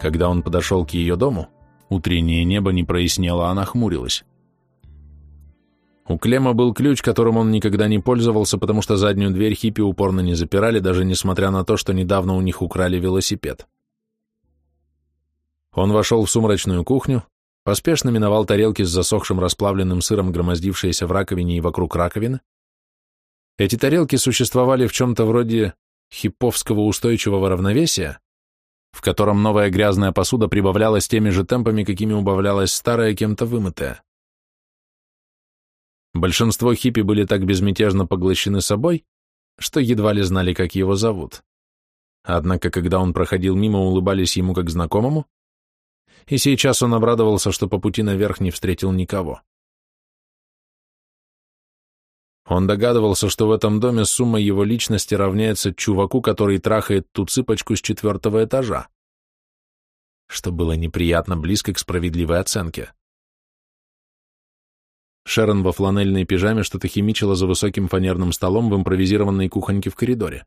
Когда он подошел к ее дому, утреннее небо не прояснело, а нахмурилось. У Клема был ключ, которым он никогда не пользовался, потому что заднюю дверь хиппи упорно не запирали, даже несмотря на то, что недавно у них украли велосипед. Он вошел в сумрачную кухню, поспешно миновал тарелки с засохшим расплавленным сыром, громоздившиеся в раковине и вокруг раковины. Эти тарелки существовали в чем-то вроде хипповского устойчивого равновесия, в котором новая грязная посуда прибавлялась теми же темпами, какими убавлялась старая кем-то вымытая. Большинство хиппи были так безмятежно поглощены собой, что едва ли знали, как его зовут. Однако, когда он проходил мимо, улыбались ему как знакомому, и сейчас он обрадовался, что по пути наверх не встретил никого. Он догадывался, что в этом доме сумма его личности равняется чуваку, который трахает ту цыпочку с четвертого этажа, что было неприятно близко к справедливой оценке. Шерон во фланельной пижаме что-то химичила за высоким фанерным столом в импровизированной кухоньке в коридоре.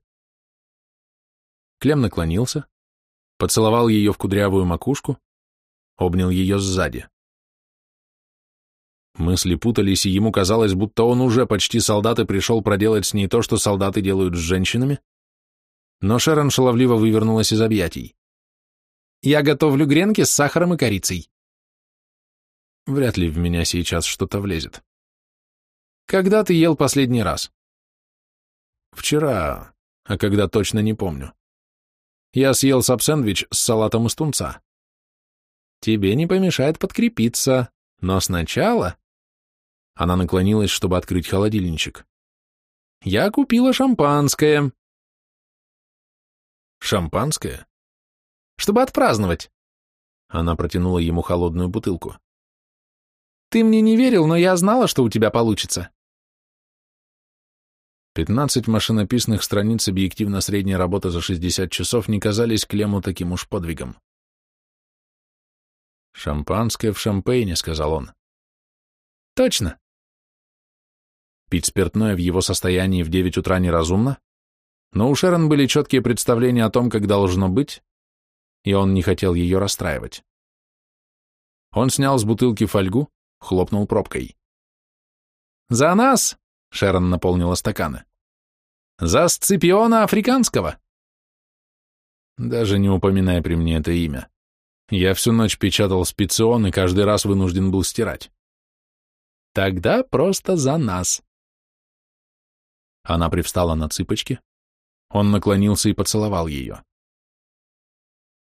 Клем наклонился, поцеловал ее в кудрявую макушку, обнял ее сзади. Мысли путались, и ему казалось, будто он уже почти солдат и пришел проделать с ней то, что солдаты делают с женщинами. Но Шерон шаловливо вывернулась из объятий. «Я готовлю гренки с сахаром и корицей». Вряд ли в меня сейчас что-то влезет. «Когда ты ел последний раз?» «Вчера, а когда точно не помню. Я съел саб-сэндвич с салатом из тунца». «Тебе не помешает подкрепиться, но сначала...» Она наклонилась, чтобы открыть холодильничек. «Я купила шампанское». «Шампанское?» «Чтобы отпраздновать». Она протянула ему холодную бутылку. «Ты мне не верил, но я знала, что у тебя получится». Пятнадцать машинописных страниц объективно средней работы за 60 часов не казались Клему таким уж подвигом. «Шампанское в шампейне», — сказал он. «Точно. Пить спиртное в его состоянии в 9 утра неразумно, но у Шерон были четкие представления о том, как должно быть, и он не хотел ее расстраивать. Он снял с бутылки фольгу, хлопнул пробкой. «За нас!» — Шерон наполнила стаканы. «За Сципиона Африканского!» Даже не упоминая при мне это имя. Я всю ночь печатал специон и каждый раз вынужден был стирать. «Тогда просто за нас!» Она привстала на цыпочки. Он наклонился и поцеловал ее.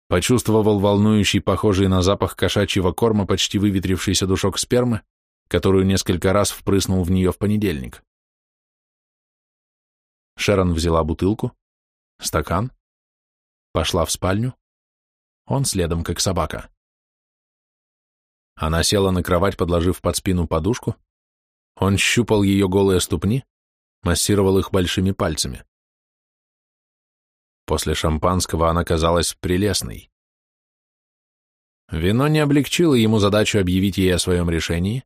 Почувствовал волнующий, похожий на запах кошачьего корма, почти выветрившийся душок спермы, которую несколько раз впрыснул в нее в понедельник. Шерон взяла бутылку, стакан, пошла в спальню. Он следом, как собака. Она села на кровать, подложив под спину подушку. Он щупал ее голые ступни, массировал их большими пальцами. После шампанского она казалась прелестной. Вино не облегчило ему задачу объявить ей о своем решении,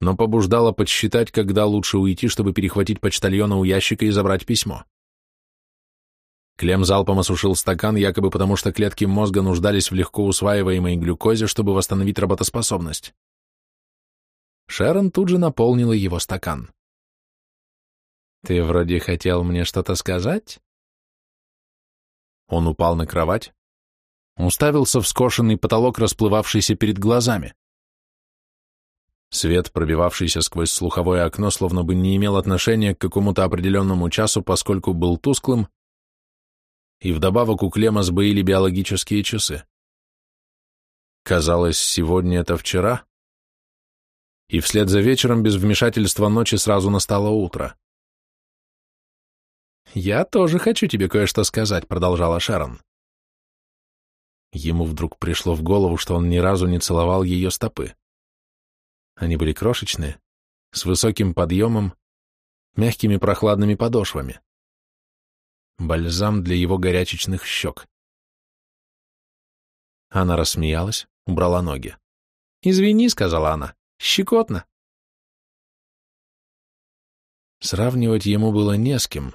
но побуждало подсчитать, когда лучше уйти, чтобы перехватить почтальона у ящика и забрать письмо. Клем залпом осушил стакан, якобы потому что клетки мозга нуждались в легко усваиваемой глюкозе, чтобы восстановить работоспособность. Шерон тут же наполнила его стакан. Ты вроде хотел мне что-то сказать? Он упал на кровать, уставился в скошенный потолок, расплывавшийся перед глазами. Свет, пробивавшийся сквозь слуховое окно, словно бы не имел отношения к какому-то определенному часу, поскольку был тусклым, и вдобавок у Клема сбоили биологические часы. Казалось, сегодня это вчера, и вслед за вечером без вмешательства ночи сразу настало утро. «Я тоже хочу тебе кое-что сказать», — продолжала Шарон. Ему вдруг пришло в голову, что он ни разу не целовал ее стопы. Они были крошечные, с высоким подъемом, мягкими прохладными подошвами. Бальзам для его горячечных щек. Она рассмеялась, убрала ноги. «Извини», — сказала она, — «щекотно». Сравнивать ему было не с кем.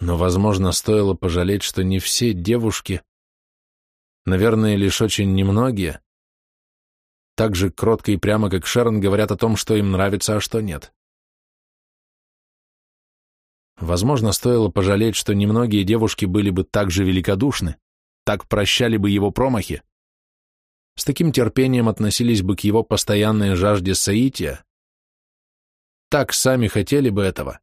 Но, возможно, стоило пожалеть, что не все девушки, наверное, лишь очень немногие, так же кротко и прямо, как Шерон, говорят о том, что им нравится, а что нет. Возможно, стоило пожалеть, что немногие девушки были бы так же великодушны, так прощали бы его промахи, с таким терпением относились бы к его постоянной жажде соития, так сами хотели бы этого,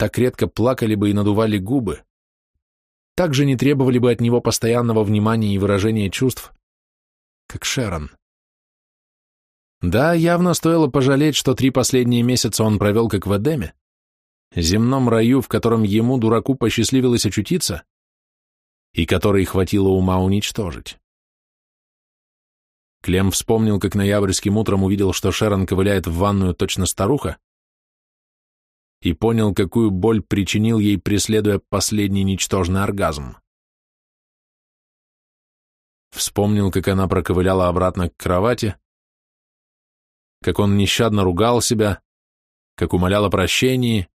так редко плакали бы и надували губы, также не требовали бы от него постоянного внимания и выражения чувств, как Шерон. Да, явно стоило пожалеть, что три последние месяца он провел как в Эдеме, земном раю, в котором ему, дураку, посчастливилось очутиться, и который хватило ума уничтожить. Клем вспомнил, как ноябрьским утром увидел, что Шерон ковыляет в ванную точно старуха, и понял, какую боль причинил ей, преследуя последний ничтожный оргазм. Вспомнил, как она проковыляла обратно к кровати, как он нещадно ругал себя, как умолял о прощении,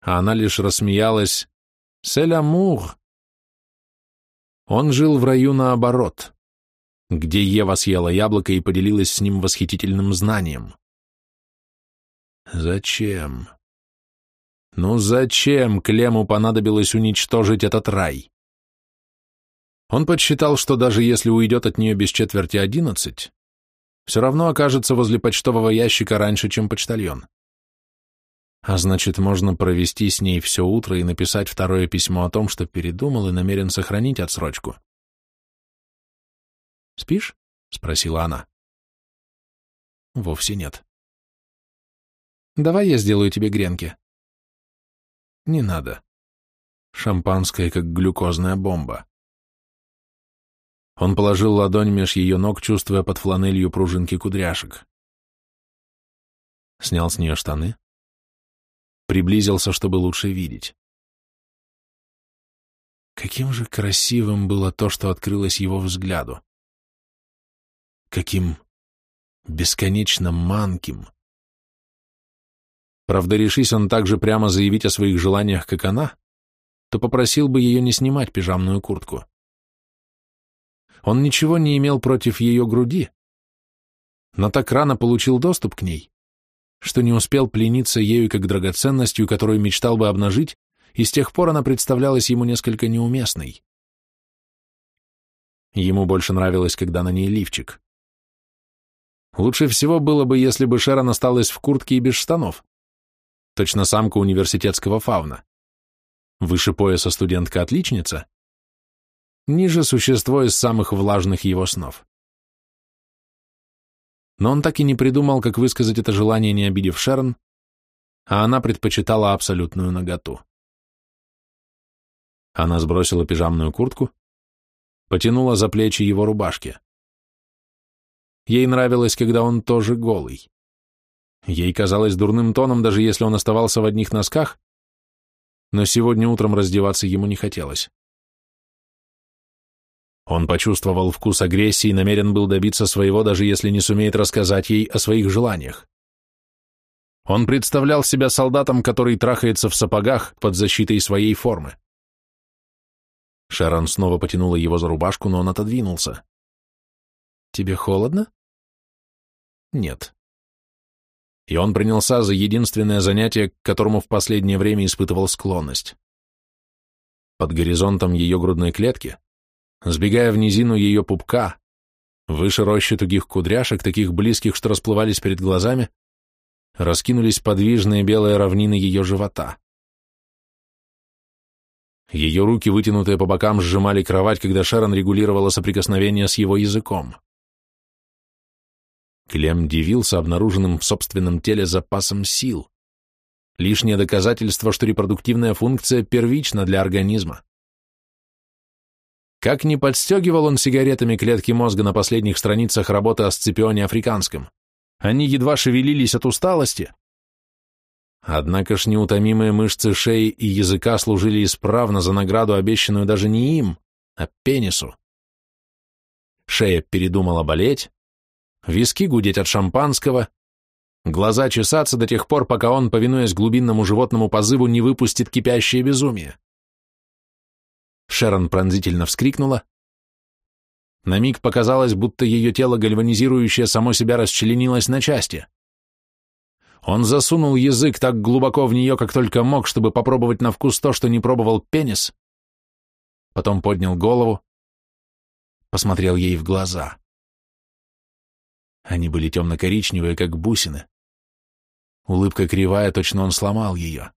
а она лишь рассмеялась «Селямур!». Он жил в раю наоборот, где Ева съела яблоко и поделилась с ним восхитительным знанием. «Зачем?» Ну зачем Клему понадобилось уничтожить этот рай? Он подсчитал, что даже если уйдет от нее без четверти одиннадцать, все равно окажется возле почтового ящика раньше, чем почтальон. А значит, можно провести с ней все утро и написать второе письмо о том, что передумал и намерен сохранить отсрочку. «Спишь?» — спросила она. «Вовсе нет». «Давай я сделаю тебе гренки», не надо. Шампанское, как глюкозная бомба. Он положил ладонь меж ее ног, чувствуя под фланелью пружинки кудряшек. Снял с нее штаны. Приблизился, чтобы лучше видеть. Каким же красивым было то, что открылось его взгляду. Каким бесконечно манким, Правда, решись он также прямо заявить о своих желаниях, как она, то попросил бы ее не снимать пижамную куртку. Он ничего не имел против ее груди, но так рано получил доступ к ней, что не успел плениться ею как драгоценностью, которую мечтал бы обнажить, и с тех пор она представлялась ему несколько неуместной. Ему больше нравилось, когда на ней лифчик. Лучше всего было бы, если бы Шерон осталась в куртке и без штанов, Точно самка университетского фауна. Выше пояса студентка-отличница. Ниже существо из самых влажных его снов. Но он так и не придумал, как высказать это желание, не обидев Шерн, а она предпочитала абсолютную наготу. Она сбросила пижамную куртку, потянула за плечи его рубашки. Ей нравилось, когда он тоже голый. Ей казалось дурным тоном, даже если он оставался в одних носках, но сегодня утром раздеваться ему не хотелось. Он почувствовал вкус агрессии и намерен был добиться своего, даже если не сумеет рассказать ей о своих желаниях. Он представлял себя солдатом, который трахается в сапогах под защитой своей формы. Шарон снова потянула его за рубашку, но он отодвинулся. «Тебе холодно?» «Нет», и он принялся за единственное занятие, к которому в последнее время испытывал склонность. Под горизонтом ее грудной клетки, сбегая в низину ее пупка, выше рощи тугих кудряшек, таких близких, что расплывались перед глазами, раскинулись подвижные белые равнины ее живота. Ее руки, вытянутые по бокам, сжимали кровать, когда Шерон регулировала соприкосновение с его языком. Клем дивился обнаруженным в собственном теле запасом сил. Лишнее доказательство, что репродуктивная функция первична для организма. Как не подстегивал он сигаретами клетки мозга на последних страницах работы о сципионе африканском, они едва шевелились от усталости. Однако ж неутомимые мышцы шеи и языка служили исправно за награду, обещанную даже не им, а пенису. Шея передумала болеть, виски гудеть от шампанского, глаза чесаться до тех пор, пока он, повинуясь глубинному животному позыву, не выпустит кипящее безумие. Шерон пронзительно вскрикнула. На миг показалось, будто ее тело, гальванизирующее само себя, расчленилось на части. Он засунул язык так глубоко в нее, как только мог, чтобы попробовать на вкус то, что не пробовал пенис. Потом поднял голову, посмотрел ей в глаза. Они были темно-коричневые, как бусины. Улыбка кривая, точно он сломал ее.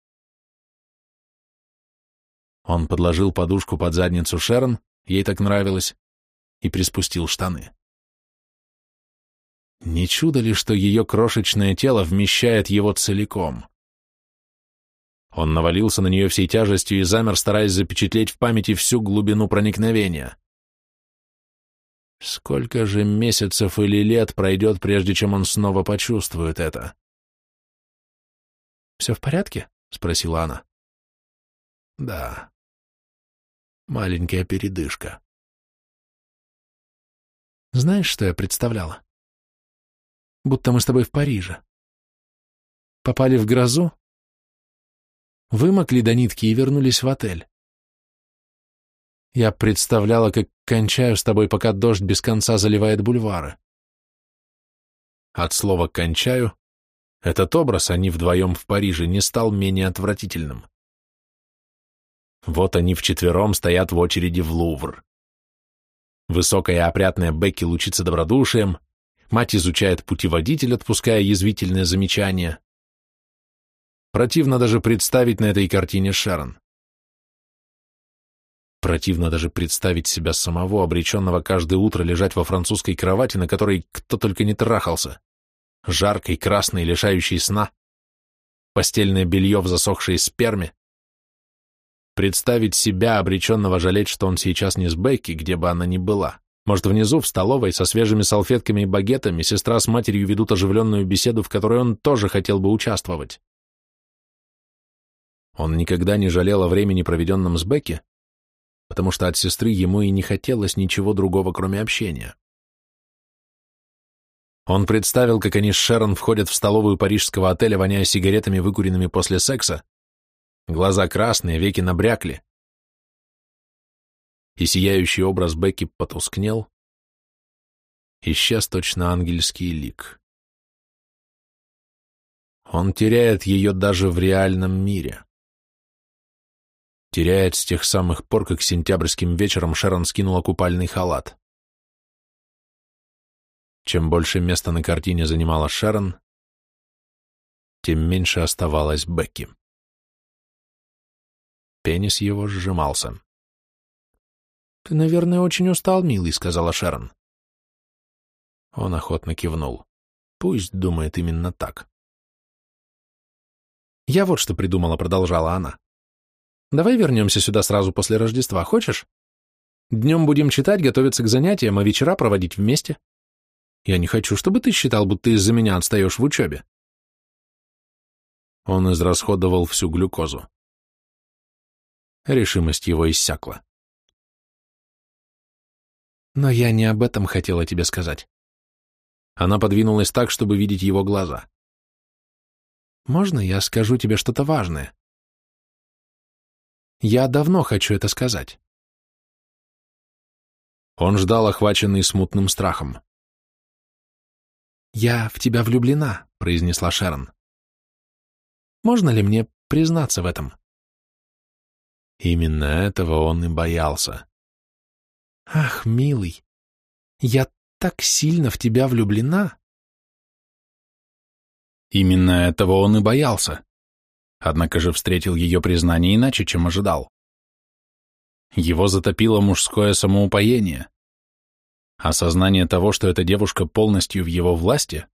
Он подложил подушку под задницу Шерон, ей так нравилось, и приспустил штаны. Не чудо ли, что ее крошечное тело вмещает его целиком? Он навалился на нее всей тяжестью и замер, стараясь запечатлеть в памяти всю глубину проникновения. Сколько же месяцев или лет пройдет, прежде чем он снова почувствует это? «Все в порядке?» — спросила она. «Да. Маленькая передышка». «Знаешь, что я представляла? Будто мы с тобой в Париже. Попали в грозу, вымокли до нитки и вернулись в отель. Я представляла, как кончаю с тобой, пока дождь без конца заливает бульвары. От слова «кончаю» этот образ они вдвоем в Париже не стал менее отвратительным. Вот они вчетвером стоят в очереди в Лувр. Высокая опрятная Бекки лучится добродушием, мать изучает путеводитель, отпуская язвительные замечания. Противно даже представить на этой картине Шерон. Противно даже представить себя самого, обреченного каждое утро лежать во французской кровати, на которой кто только не трахался. Жаркой, красной, лишающей сна. Постельное белье в засохшей сперме. Представить себя, обреченного жалеть, что он сейчас не с Бекки, где бы она ни была. Может, внизу, в столовой, со свежими салфетками и багетами, сестра с матерью ведут оживленную беседу, в которой он тоже хотел бы участвовать. Он никогда не жалел о времени, проведенном с Бекки, потому что от сестры ему и не хотелось ничего другого, кроме общения. Он представил, как они с Шерон входят в столовую парижского отеля, воняя сигаретами, выкуренными после секса. Глаза красные, веки набрякли. И сияющий образ Бекки потускнел. Исчез точно ангельский лик. Он теряет ее даже в реальном мире теряет с тех самых пор, как сентябрьским вечером Шерон скинула купальный халат. Чем больше места на картине занимала Шерон, тем меньше оставалось Бекки. Пенис его сжимался. «Ты, наверное, очень устал, милый», — сказала Шерон. Он охотно кивнул. «Пусть думает именно так». «Я вот что придумала», — продолжала она. Давай вернемся сюда сразу после Рождества, хочешь? Днем будем читать, готовиться к занятиям, а вечера проводить вместе. Я не хочу, чтобы ты считал, будто из-за меня отстаешь в учебе. Он израсходовал всю глюкозу. Решимость его иссякла. Но я не об этом хотела тебе сказать. Она подвинулась так, чтобы видеть его глаза. Можно я скажу тебе что-то важное? Я давно хочу это сказать. Он ждал, охваченный смутным страхом. «Я в тебя влюблена», — произнесла Шерон. «Можно ли мне признаться в этом?» Именно этого он и боялся. «Ах, милый, я так сильно в тебя влюблена!» Именно этого он и боялся. Однако же встретил ее признание иначе, чем ожидал. Его затопило мужское самоупоение. Осознание того, что эта девушка полностью в его власти,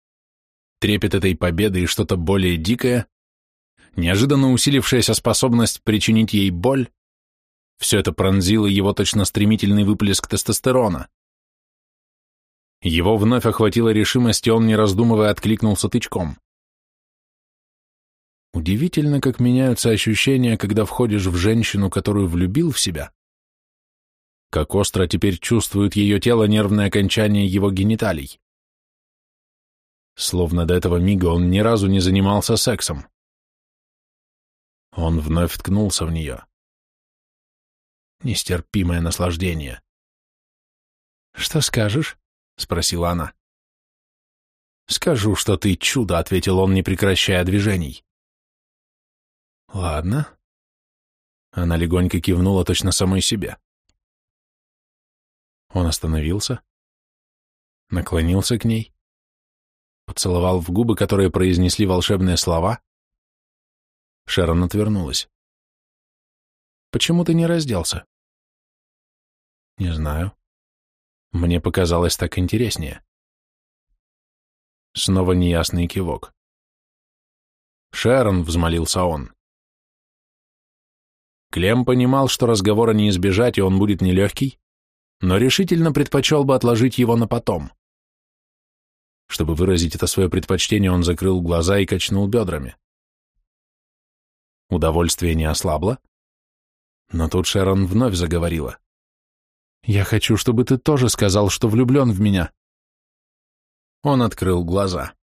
трепет этой победы и что-то более дикое, неожиданно усилившаяся способность причинить ей боль, все это пронзило его точно стремительный выплеск тестостерона. Его вновь охватила решимость, и он, не раздумывая, откликнулся тычком. Удивительно, как меняются ощущения, когда входишь в женщину, которую влюбил в себя. Как остро теперь чувствует ее тело нервное окончание его гениталий. Словно до этого мига он ни разу не занимался сексом. Он вновь ткнулся в нее. Нестерпимое наслаждение. «Что скажешь?» — спросила она. «Скажу, что ты чудо», — ответил он, не прекращая движений. Ладно. Она легонько кивнула точно самой себе. Он остановился, наклонился к ней, поцеловал в губы, которые произнесли волшебные слова. Шерон отвернулась. «Почему ты не разделся?» «Не знаю. Мне показалось так интереснее». Снова неясный кивок. «Шерон!» — взмолился он. Клем понимал, что разговора не избежать, и он будет нелегкий, но решительно предпочел бы отложить его на потом. Чтобы выразить это свое предпочтение, он закрыл глаза и качнул бедрами. Удовольствие не ослабло, но тут Шерон вновь заговорила. «Я хочу, чтобы ты тоже сказал, что влюблен в меня». Он открыл глаза.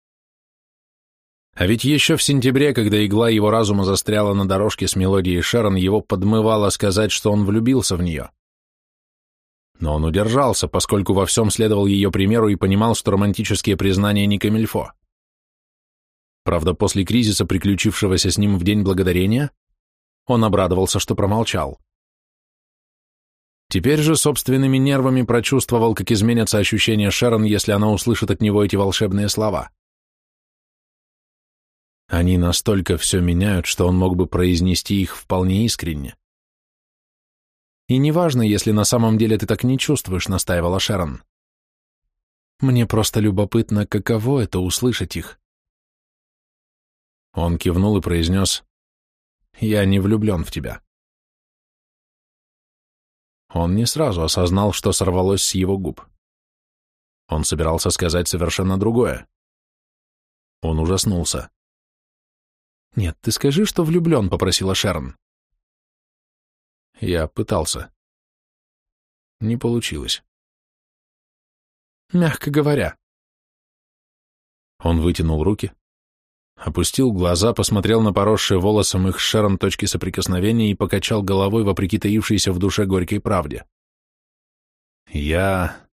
А ведь еще в сентябре, когда игла его разума застряла на дорожке с мелодией Шерон, его подмывало сказать, что он влюбился в нее. Но он удержался, поскольку во всем следовал ее примеру и понимал, что романтические признания не камильфо. Правда, после кризиса, приключившегося с ним в День Благодарения, он обрадовался, что промолчал. Теперь же собственными нервами прочувствовал, как изменятся ощущения Шерон, если она услышит от него эти волшебные слова — они настолько все меняют, что он мог бы произнести их вполне искренне. «И неважно, если на самом деле ты так не чувствуешь», — настаивала Шерон. «Мне просто любопытно, каково это услышать их». Он кивнул и произнес, «Я не влюблен в тебя». Он не сразу осознал, что сорвалось с его губ. Он собирался сказать совершенно другое. Он ужаснулся. «Нет, ты скажи, что влюблен», — попросила Шерон. Я пытался. Не получилось. Мягко говоря. Он вытянул руки, опустил глаза, посмотрел на поросшие волосом их шером точки соприкосновения и покачал головой вопреки таившейся в душе горькой правде. Я...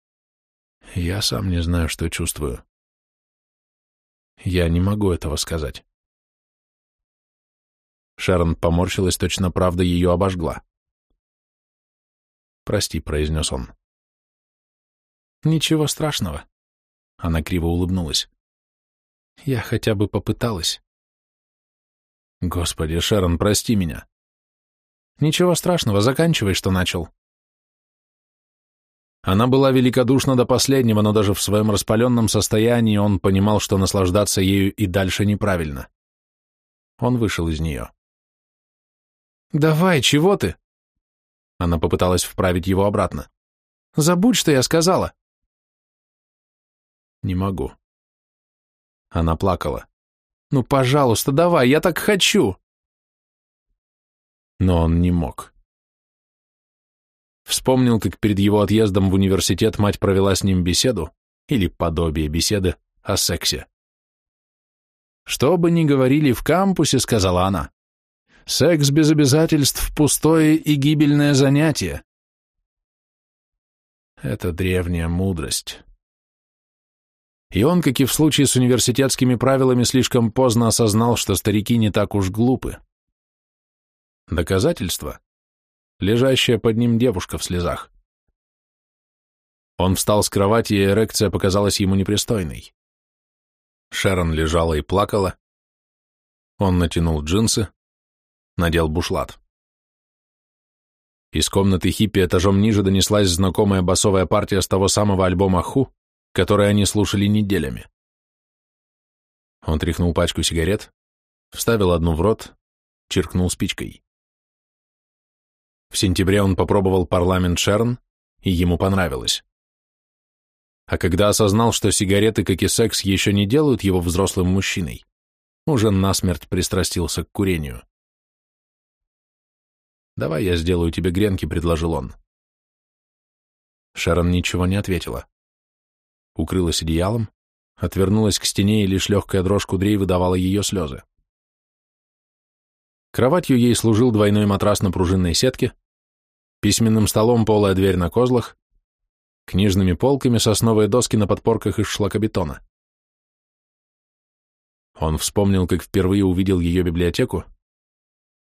я сам не знаю, что чувствую. Я не могу этого сказать. Шерон поморщилась, точно правда ее обожгла. «Прости», — произнес он. «Ничего страшного», — она криво улыбнулась. «Я хотя бы попыталась». «Господи, Шерон, прости меня». «Ничего страшного, заканчивай, что начал». Она была великодушна до последнего, но даже в своем распаленном состоянии он понимал, что наслаждаться ею и дальше неправильно. Он вышел из нее. «Давай, чего ты?» Она попыталась вправить его обратно. «Забудь, что я сказала!» «Не могу». Она плакала. «Ну, пожалуйста, давай, я так хочу!» Но он не мог. Вспомнил, как перед его отъездом в университет мать провела с ним беседу, или подобие беседы, о сексе. «Что бы ни говорили в кампусе», — сказала она, Секс без обязательств — пустое и гибельное занятие. Это древняя мудрость. И он, как и в случае с университетскими правилами, слишком поздно осознал, что старики не так уж глупы. Доказательство — лежащая под ним девушка в слезах. Он встал с кровати, и эрекция показалась ему непристойной. Шерон лежала и плакала. Он натянул джинсы, надел бушлат. Из комнаты хиппи этажом ниже донеслась знакомая басовая партия с того самого альбома «Ху», который они слушали неделями. Он тряхнул пачку сигарет, вставил одну в рот, чиркнул спичкой. В сентябре он попробовал парламент Шерн, и ему понравилось. А когда осознал, что сигареты, как и секс, еще не делают его взрослым мужчиной, уже насмерть пристрастился к курению. Давай я сделаю тебе гренки», — предложил он. Шерон ничего не ответила. Укрылась одеялом, отвернулась к стене, и лишь легкая дрожь кудрей выдавала ее слезы. Кроватью ей служил двойной матрас на пружинной сетке, письменным столом полая дверь на козлах, книжными полками сосновые доски на подпорках из шлакобетона. Он вспомнил, как впервые увидел ее библиотеку,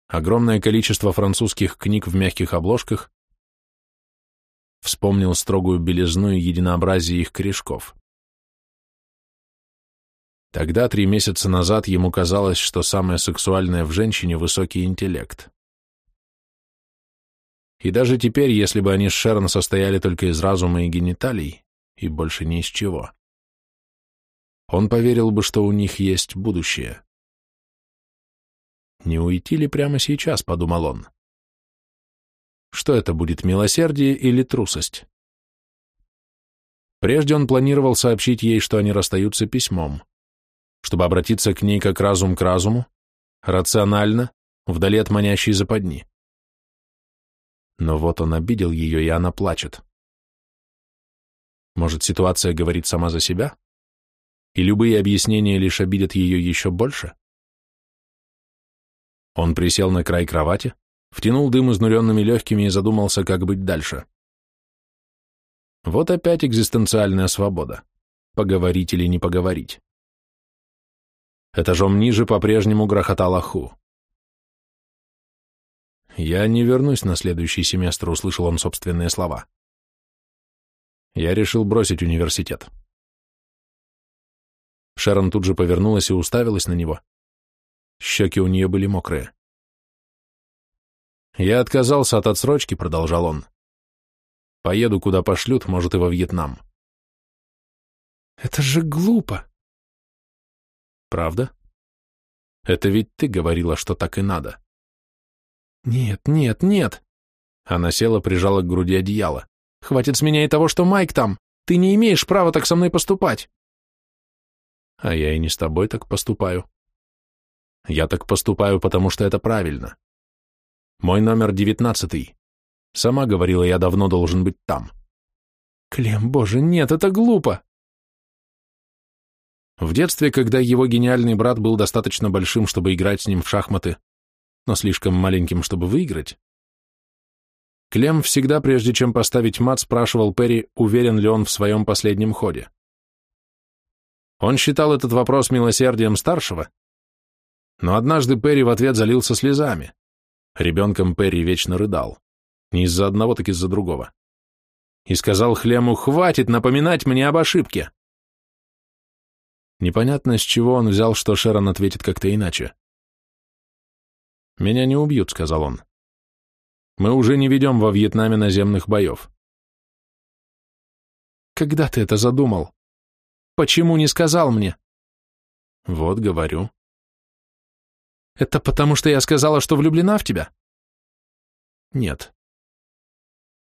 огромное количество французских книг в мягких обложках, вспомнил строгую белизну и единообразие их корешков. Тогда, три месяца назад, ему казалось, что самое сексуальное в женщине – высокий интеллект. И даже теперь, если бы они с Шерон состояли только из разума и гениталий, и больше ни из чего, он поверил бы, что у них есть будущее – не уйти ли прямо сейчас, подумал он. Что это будет, милосердие или трусость? Прежде он планировал сообщить ей, что они расстаются письмом, чтобы обратиться к ней как разум к разуму, рационально, вдали от манящей западни. Но вот он обидел ее, и она плачет. Может, ситуация говорит сама за себя? И любые объяснения лишь обидят ее еще больше? Он присел на край кровати, втянул дым изнуренными легкими и задумался, как быть дальше. Вот опять экзистенциальная свобода. Поговорить или не поговорить. Этажом ниже по-прежнему грохотала ху. «Я не вернусь на следующий семестр», — услышал он собственные слова. «Я решил бросить университет». Шерон тут же повернулась и уставилась на него, Щеки у нее были мокрые. Я отказался от отсрочки, продолжал он. Поеду, куда пошлют, может, и во Вьетнам. Это же глупо. Правда? Это ведь ты говорила, что так и надо. Нет, нет, нет. Она села, прижала к груди одеяло. Хватит с меня и того, что Майк там. Ты не имеешь права так со мной поступать. А я и не с тобой так поступаю. Я так поступаю, потому что это правильно. Мой номер девятнадцатый. Сама говорила, я давно должен быть там. Клем, боже, нет, это глупо. В детстве, когда его гениальный брат был достаточно большим, чтобы играть с ним в шахматы, но слишком маленьким, чтобы выиграть, Клем всегда, прежде чем поставить мат, спрашивал Перри, уверен ли он в своем последнем ходе. Он считал этот вопрос милосердием старшего, но однажды Перри в ответ залился слезами. Ребенком Перри вечно рыдал. Не из-за одного, так из-за другого. И сказал Хлему, «Хватит напоминать мне об ошибке!» Непонятно, с чего он взял, что Шерон ответит как-то иначе. «Меня не убьют», — сказал он. «Мы уже не ведем во Вьетнаме наземных боев». «Когда ты это задумал? Почему не сказал мне?» «Вот, говорю. Это потому, что я сказала, что влюблена в тебя? Нет.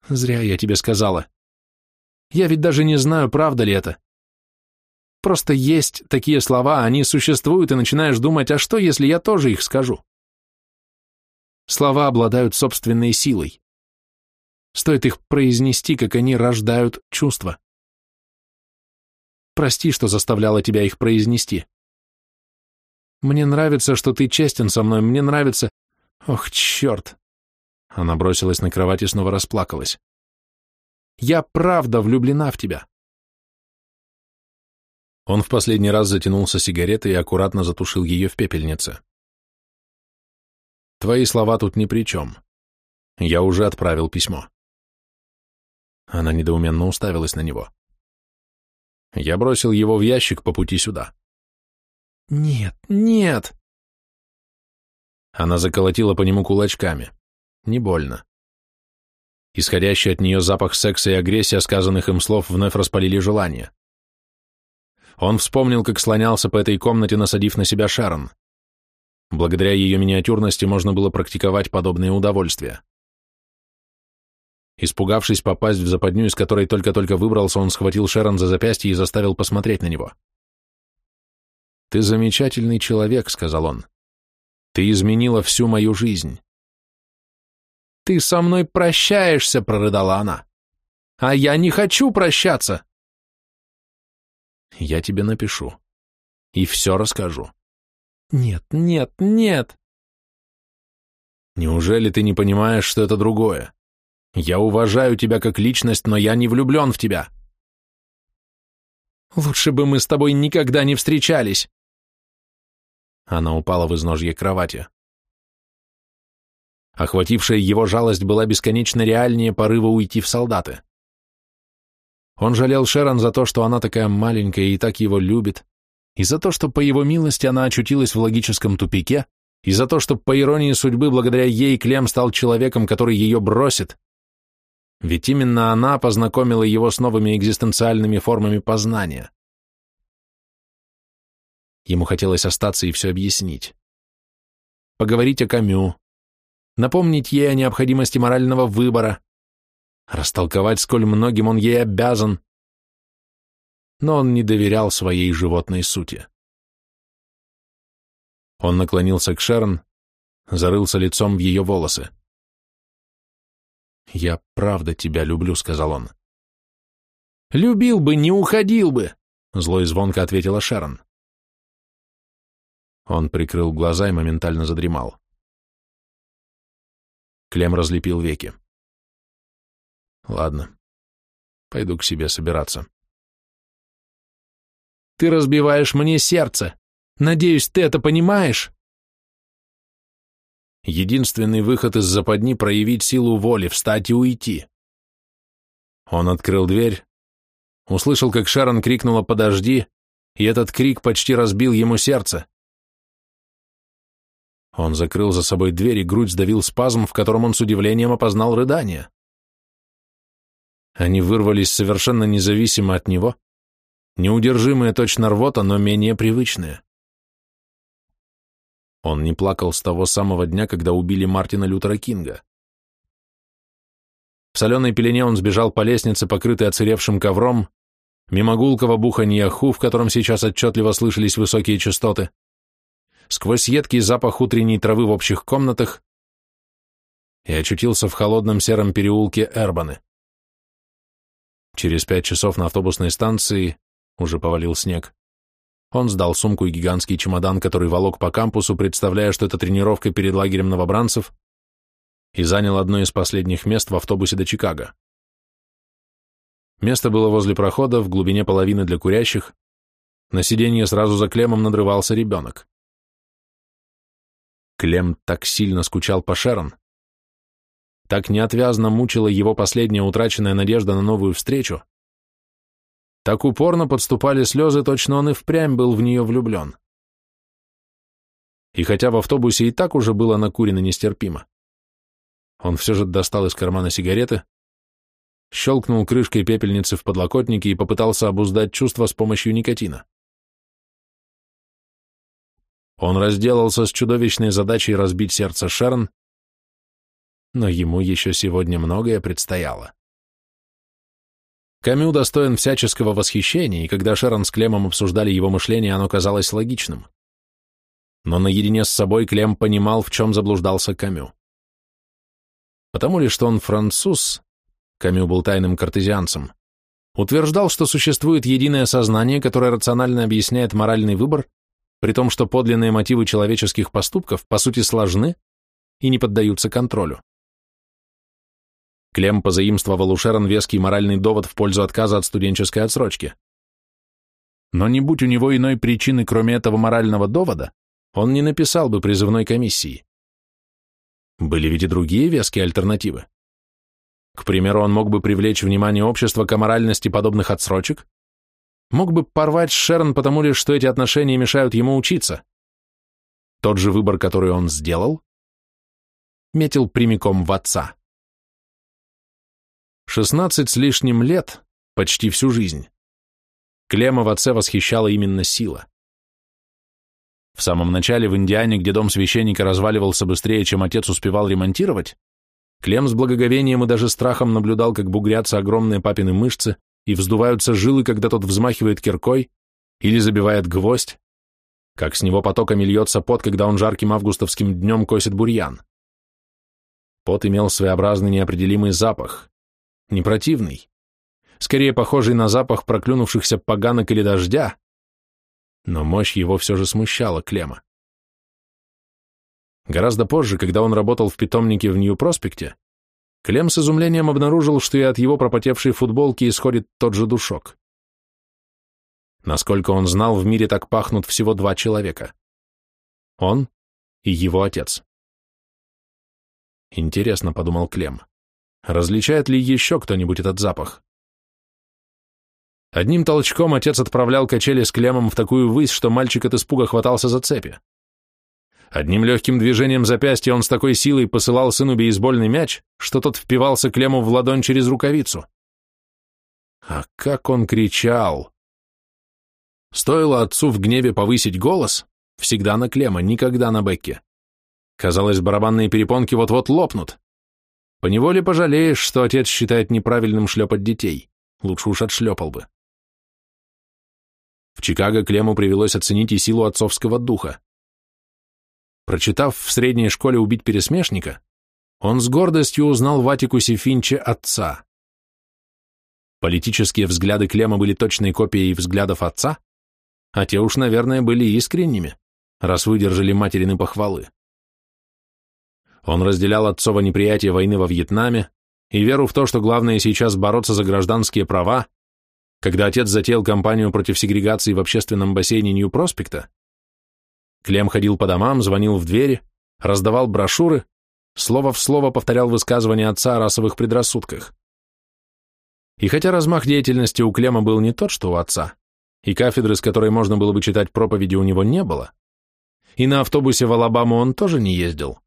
Зря я тебе сказала. Я ведь даже не знаю, правда ли это. Просто есть такие слова, они существуют, и начинаешь думать, а что, если я тоже их скажу? Слова обладают собственной силой. Стоит их произнести, как они рождают чувства. Прости, что заставляла тебя их произнести. Мне нравится, что ты честен со мной, мне нравится... Ох, черт!» Она бросилась на кровать и снова расплакалась. «Я правда влюблена в тебя!» Он в последний раз затянулся сигаретой и аккуратно затушил ее в пепельнице. «Твои слова тут ни при чем. Я уже отправил письмо». Она недоуменно уставилась на него. «Я бросил его в ящик по пути сюда. Нет, нет!» Она заколотила по нему кулачками. Не больно. Исходящий от нее запах секса и агрессия сказанных им слов вновь распалили желание. Он вспомнил, как слонялся по этой комнате, насадив на себя Шарон. Благодаря ее миниатюрности можно было практиковать подобные удовольствия. Испугавшись попасть в западню, из которой только-только выбрался, он схватил Шерон за запястье и заставил посмотреть на него. Ты замечательный человек, сказал он. Ты изменила всю мою жизнь. Ты со мной прощаешься, прорыдала она. А я не хочу прощаться. Я тебе напишу и все расскажу. Нет, нет, нет. Неужели ты не понимаешь, что это другое? Я уважаю тебя как личность, но я не влюблен в тебя. Лучше бы мы с тобой никогда не встречались. Она упала в изножье кровати. Охватившая его жалость была бесконечно реальнее порыва уйти в солдаты. Он жалел Шерон за то, что она такая маленькая и так его любит, и за то, что по его милости она очутилась в логическом тупике, и за то, что по иронии судьбы благодаря ей Клем стал человеком, который ее бросит. Ведь именно она познакомила его с новыми экзистенциальными формами познания. Ему хотелось остаться и все объяснить. Поговорить о Камю, напомнить ей о необходимости морального выбора, растолковать, сколь многим он ей обязан. Но он не доверял своей животной сути. Он наклонился к Шерн, зарылся лицом в ее волосы. «Я правда тебя люблю», — сказал он. «Любил бы, не уходил бы», — злой звонко ответила Шерон. Он прикрыл глаза и моментально задремал. Клем разлепил веки. Ладно. Пойду к себе собираться. Ты разбиваешь мне сердце. Надеюсь, ты это понимаешь? Единственный выход из западни — проявить силу воли, встать и уйти. Он открыл дверь, услышал, как Шарон крикнула «Подожди!», и этот крик почти разбил ему сердце. Он закрыл за собой дверь, и грудь сдавил спазм, в котором он с удивлением опознал рыдание. Они вырвались совершенно независимо от него, неудержимые точно рвота, но менее привычные. Он не плакал с того самого дня, когда убили Мартина Лютера Кинга. В соленой пелене он сбежал по лестнице, покрытой оцаревшим ковром, мимо гулкого буханья ху, в котором сейчас отчетливо слышались высокие частоты, сквозь едкий запах утренней травы в общих комнатах, и очутился в холодном сером переулке Эрбаны. Через пять часов на автобусной станции уже повалил снег. Он сдал сумку и гигантский чемодан, который волок по кампусу, представляя, что это тренировка перед лагерем новобранцев, и занял одно из последних мест в автобусе до Чикаго. Место было возле прохода, в глубине половины для курящих. На сиденье сразу за клеммом надрывался ребенок. Клем так сильно скучал по Шерон. Так неотвязно мучила его последняя утраченная надежда на новую встречу. Так упорно подступали слезы, точно он и впрямь был в нее влюблен. И хотя в автобусе и так уже было накурено нестерпимо, он все же достал из кармана сигареты, щелкнул крышкой пепельницы в подлокотнике и попытался обуздать чувство с помощью никотина. Он разделался с чудовищной задачей разбить сердце Шерн, но ему еще сегодня многое предстояло. Камю достоин всяческого восхищения, и когда Шерон с Клемом обсуждали его мышление, оно казалось логичным. Но наедине с собой Клем понимал, в чем заблуждался Камю. Потому ли, что он француз, Камю был тайным картезианцем, утверждал, что существует единое сознание, которое рационально объясняет моральный выбор при том, что подлинные мотивы человеческих поступков по сути сложны и не поддаются контролю. Клем позаимствовал у Шерон веский моральный довод в пользу отказа от студенческой отсрочки. Но не будь у него иной причины, кроме этого морального довода, он не написал бы призывной комиссии. Были ведь и другие веские альтернативы. К примеру, он мог бы привлечь внимание общества к моральности подобных отсрочек мог бы порвать Шерон, потому лишь, что эти отношения мешают ему учиться. Тот же выбор, который он сделал, метил прямиком в отца. Шестнадцать с лишним лет, почти всю жизнь. Клема в отце восхищала именно сила. В самом начале в Индиане, где дом священника разваливался быстрее, чем отец успевал ремонтировать, Клем с благоговением и даже страхом наблюдал, как бугрятся огромные папины мышцы, и вздуваются жилы, когда тот взмахивает киркой или забивает гвоздь, как с него потоками льется пот, когда он жарким августовским днем косит бурьян. Пот имел своеобразный неопределимый запах, не противный, скорее похожий на запах проклюнувшихся поганок или дождя, но мощь его все же смущала Клема. Гораздо позже, когда он работал в питомнике в Нью-Проспекте, Клем с изумлением обнаружил, что и от его пропотевшей футболки исходит тот же душок. Насколько он знал, в мире так пахнут всего два человека. Он и его отец. Интересно, подумал Клем, различает ли еще кто-нибудь этот запах? Одним толчком отец отправлял качели с Клемом в такую высь, что мальчик от испуга хватался за цепи. Одним легким движением запястья он с такой силой посылал сыну бейсбольный мяч, что тот впивался клемму в ладонь через рукавицу. А как он кричал! Стоило отцу в гневе повысить голос, всегда на Клема, никогда на Бекке. Казалось, барабанные перепонки вот-вот лопнут. Поневоле пожалеешь, что отец считает неправильным шлепать детей. Лучше уж отшлепал бы. В Чикаго Клему привелось оценить и силу отцовского духа. Прочитав в средней школе «Убить пересмешника», он с гордостью узнал в Финче отца. Политические взгляды Клема были точной копией взглядов отца, а те уж, наверное, были искренними, раз выдержали материны похвалы. Он разделял отцово неприятие войны во Вьетнаме и веру в то, что главное сейчас бороться за гражданские права, когда отец затеял кампанию против сегрегации в общественном бассейне Нью-Проспекта, Клем ходил по домам, звонил в двери, раздавал брошюры, слово в слово повторял высказывания отца о расовых предрассудках. И хотя размах деятельности у Клема был не тот, что у отца, и кафедры, с которой можно было бы читать проповеди, у него не было, и на автобусе в Алабаму он тоже не ездил.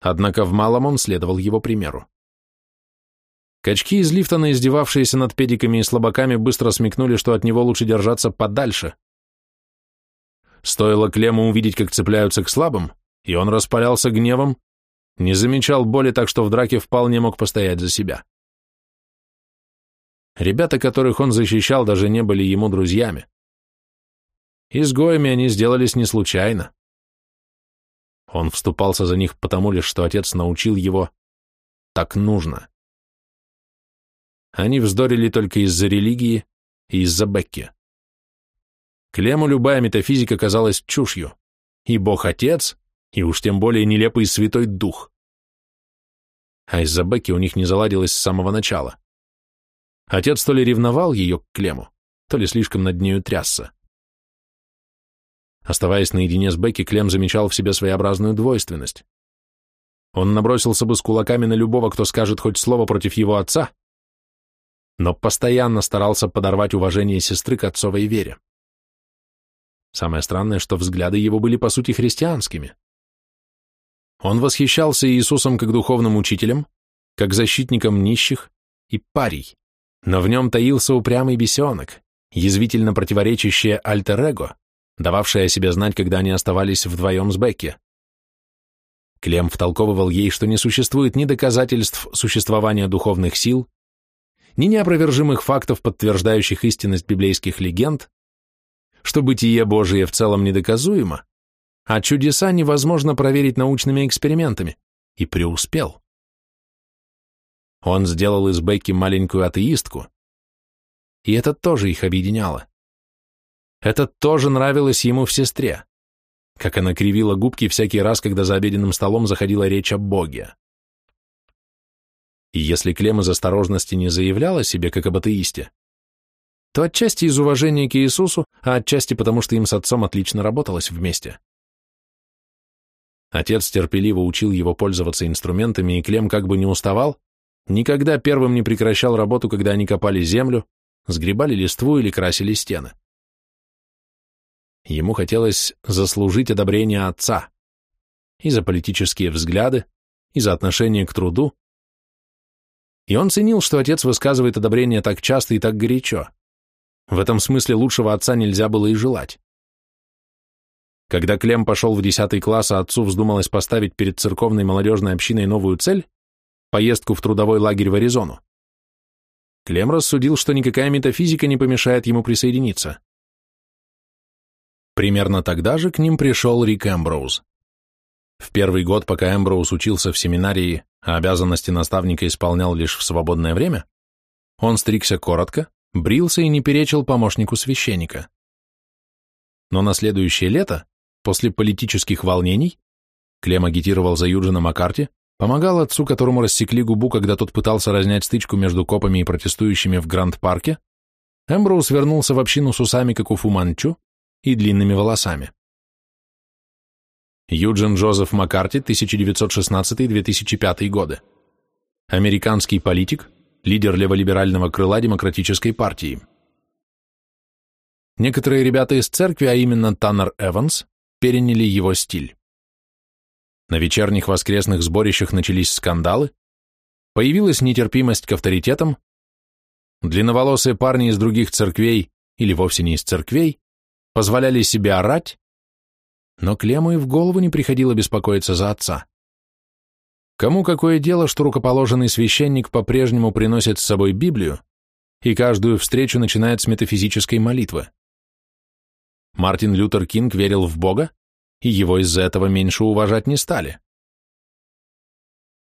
Однако в малом он следовал его примеру. Качки из лифта, наиздевавшиеся над педиками и слабаками, быстро смекнули, что от него лучше держаться подальше, Стоило Клему увидеть, как цепляются к слабым, и он распалялся гневом, не замечал боли так, что в драке вполне мог постоять за себя. Ребята, которых он защищал, даже не были ему друзьями. Изгоями они сделались не случайно. Он вступался за них потому лишь, что отец научил его «так нужно». Они вздорили только из-за религии и из-за Бекки. Клему любая метафизика казалась чушью. И Бог Отец, и уж тем более нелепый Святой Дух. А из-за Бекки у них не заладилось с самого начала. Отец то ли ревновал ее к Клему, то ли слишком над нею трясся. Оставаясь наедине с Бекки, Клем замечал в себе своеобразную двойственность. Он набросился бы с кулаками на любого, кто скажет хоть слово против его отца, но постоянно старался подорвать уважение сестры к отцовой вере. Самое странное, что взгляды его были по сути христианскими. Он восхищался Иисусом как духовным учителем, как защитником нищих и парий, но в нем таился упрямый бесенок, язвительно противоречащее альтер-эго, дававшее о себе знать, когда они оставались вдвоем с Бекки. Клем втолковывал ей, что не существует ни доказательств существования духовных сил, ни неопровержимых фактов, подтверждающих истинность библейских легенд, что бытие Божие в целом недоказуемо, а чудеса невозможно проверить научными экспериментами, и преуспел. Он сделал из Бекки маленькую атеистку, и это тоже их объединяло. Это тоже нравилось ему в сестре, как она кривила губки всякий раз, когда за обеденным столом заходила речь о Боге. И если Клем из осторожности не заявляла себе как об атеисте, то отчасти из уважения к Иисусу, а отчасти потому, что им с отцом отлично работалось вместе. Отец терпеливо учил его пользоваться инструментами, и Клем как бы не уставал, никогда первым не прекращал работу, когда они копали землю, сгребали листву или красили стены. Ему хотелось заслужить одобрение отца и за политические взгляды, и за отношение к труду, и он ценил, что отец высказывает одобрение так часто и так горячо. В этом смысле лучшего отца нельзя было и желать. Когда Клем пошел в 10 класс, а отцу вздумалось поставить перед церковной молодежной общиной новую цель – поездку в трудовой лагерь в Аризону. Клем рассудил, что никакая метафизика не помешает ему присоединиться. Примерно тогда же к ним пришел Рик Эмброуз. В первый год, пока Эмброуз учился в семинарии, а обязанности наставника исполнял лишь в свободное время, он стригся коротко, брился и не перечил помощнику священника. Но на следующее лето, после политических волнений, Клем агитировал за Юджина Маккарти, помогал отцу, которому рассекли губу, когда тот пытался разнять стычку между копами и протестующими в Гранд-парке, Эмброуз вернулся в общину с усами, как у Фуманчу, и длинными волосами. Юджин Джозеф Маккарти, 1916-2005 годы. Американский политик, лидер леволиберального крыла Демократической партии. Некоторые ребята из церкви, а именно Таннер Эванс, переняли его стиль. На вечерних воскресных сборищах начались скандалы, появилась нетерпимость к авторитетам, длинноволосые парни из других церквей или вовсе не из церквей позволяли себе орать, но Клему и в голову не приходило беспокоиться за отца. Кому какое дело, что рукоположенный священник по-прежнему приносит с собой Библию и каждую встречу начинает с метафизической молитвы? Мартин Лютер Кинг верил в Бога, и его из-за этого меньше уважать не стали.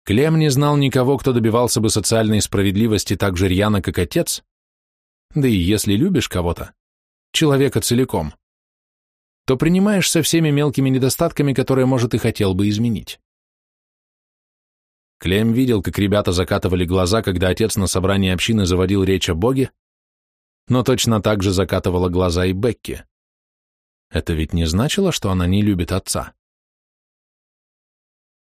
Клем не знал никого, кто добивался бы социальной справедливости так же рьяно, как отец, да и если любишь кого-то, человека целиком, то принимаешь со всеми мелкими недостатками, которые, может, и хотел бы изменить. Клем видел, как ребята закатывали глаза, когда отец на собрании общины заводил речь о Боге, но точно так же закатывала глаза и Бекки. Это ведь не значило, что она не любит отца.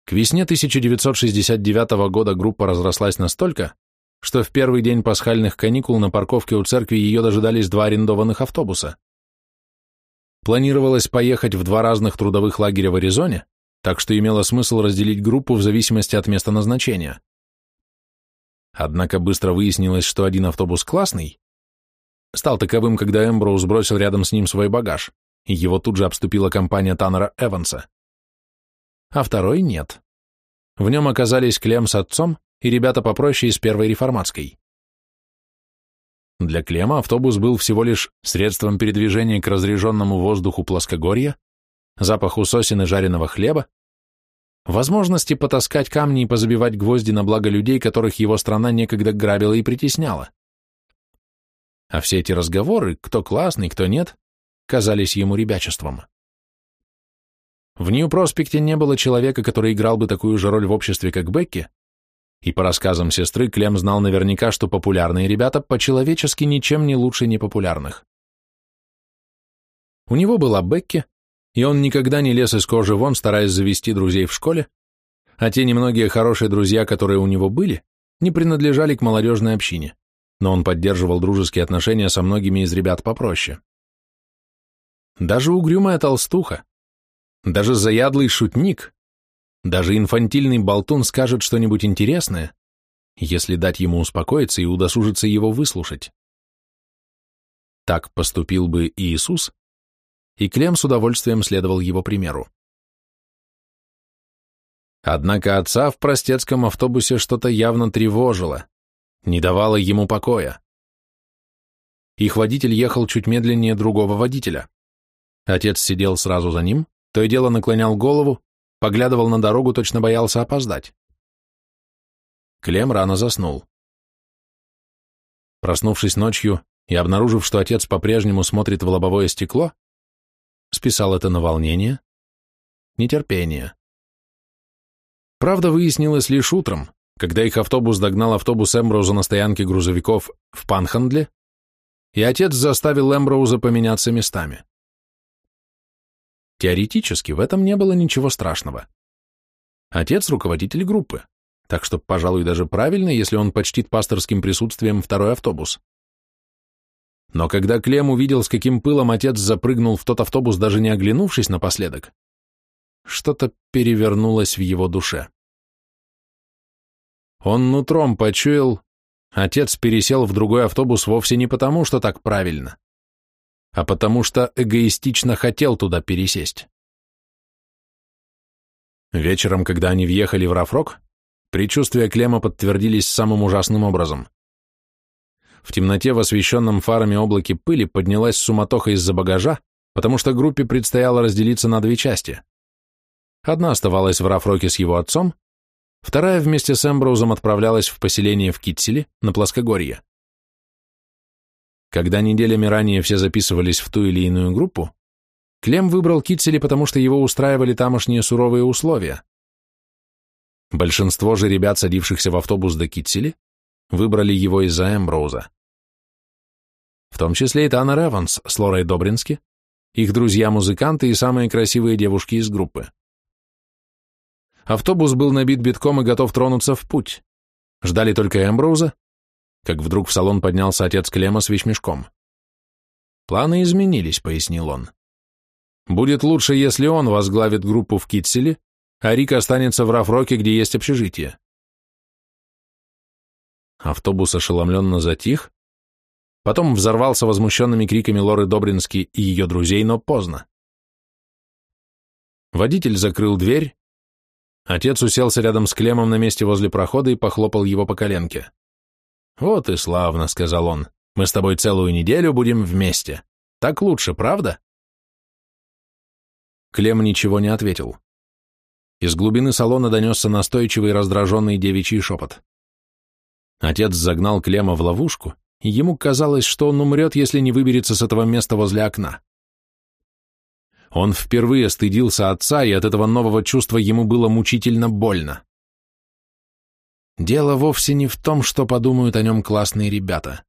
К весне 1969 года группа разрослась настолько, что в первый день пасхальных каникул на парковке у церкви ее дожидались два арендованных автобуса. Планировалось поехать в два разных трудовых лагеря в Аризоне, так что имело смысл разделить группу в зависимости от места назначения. Однако быстро выяснилось, что один автобус классный стал таковым, когда Эмброуз бросил рядом с ним свой багаж, и его тут же обступила компания Таннера Эванса. А второй нет. В нем оказались Клем с отцом и ребята попроще из первой реформатской. Для Клема автобус был всего лишь средством передвижения к разреженному воздуху плоскогорья, запах усосины жареного хлеба, возможности потаскать камни и позабивать гвозди на благо людей, которых его страна некогда грабила и притесняла. А все эти разговоры, кто классный, кто нет, казались ему ребячеством. В Нью-Проспекте не было человека, который играл бы такую же роль в обществе, как Бекки, и по рассказам сестры Клем знал наверняка, что популярные ребята по-человечески ничем не лучше непопулярных. У него была Бекки, и он никогда не лез из кожи вон, стараясь завести друзей в школе, а те немногие хорошие друзья, которые у него были, не принадлежали к молодежной общине, но он поддерживал дружеские отношения со многими из ребят попроще. Даже угрюмая толстуха, даже заядлый шутник, даже инфантильный болтун скажет что-нибудь интересное, если дать ему успокоиться и удосужиться его выслушать. Так поступил бы и Иисус, и Клем с удовольствием следовал его примеру. Однако отца в простецком автобусе что-то явно тревожило, не давало ему покоя. Их водитель ехал чуть медленнее другого водителя. Отец сидел сразу за ним, то и дело наклонял голову, поглядывал на дорогу, точно боялся опоздать. Клем рано заснул. Проснувшись ночью и обнаружив, что отец по-прежнему смотрит в лобовое стекло, Списал это на волнение? Нетерпение. Правда выяснилось лишь утром, когда их автобус догнал автобус Эмброуза на стоянке грузовиков в Панхандле, и отец заставил Эмброуза поменяться местами. Теоретически в этом не было ничего страшного. Отец – руководитель группы, так что, пожалуй, даже правильно, если он почтит пасторским присутствием второй автобус. Но когда Клем увидел, с каким пылом отец запрыгнул в тот автобус, даже не оглянувшись напоследок, что-то перевернулось в его душе. Он нутром почуял, отец пересел в другой автобус вовсе не потому, что так правильно, а потому что эгоистично хотел туда пересесть. Вечером, когда они въехали в Рафрок, предчувствия Клема подтвердились самым ужасным образом. В темноте в освещенном фарами облаке пыли поднялась суматоха из-за багажа, потому что группе предстояло разделиться на две части. Одна оставалась в Рафроке с его отцом, вторая вместе с Эмброузом отправлялась в поселение в Китселе на Плоскогорье. Когда неделями ранее все записывались в ту или иную группу, Клем выбрал Китсели, потому что его устраивали тамошние суровые условия. Большинство же ребят, садившихся в автобус до Китсели, выбрали его из-за Эмброуза. В том числе и Таннер Эванс с Лорой Добрински, их друзья-музыканты и самые красивые девушки из группы. Автобус был набит битком и готов тронуться в путь. Ждали только Эмброуза, как вдруг в салон поднялся отец Клема с вещмешком. «Планы изменились», — пояснил он. «Будет лучше, если он возглавит группу в Китселе, а Рик останется в Рафроке, где есть общежитие. Автобус ошеломленно затих, потом взорвался возмущенными криками Лоры Добрински и ее друзей, но поздно. Водитель закрыл дверь, отец уселся рядом с Клемом на месте возле прохода и похлопал его по коленке. «Вот и славно», — сказал он, — «мы с тобой целую неделю будем вместе. Так лучше, правда?» Клем ничего не ответил. Из глубины салона донесся настойчивый раздраженный девичий шепот. Отец загнал Клема в ловушку, и ему казалось, что он умрет, если не выберется с этого места возле окна. Он впервые стыдился отца, и от этого нового чувства ему было мучительно больно. Дело вовсе не в том, что подумают о нем классные ребята,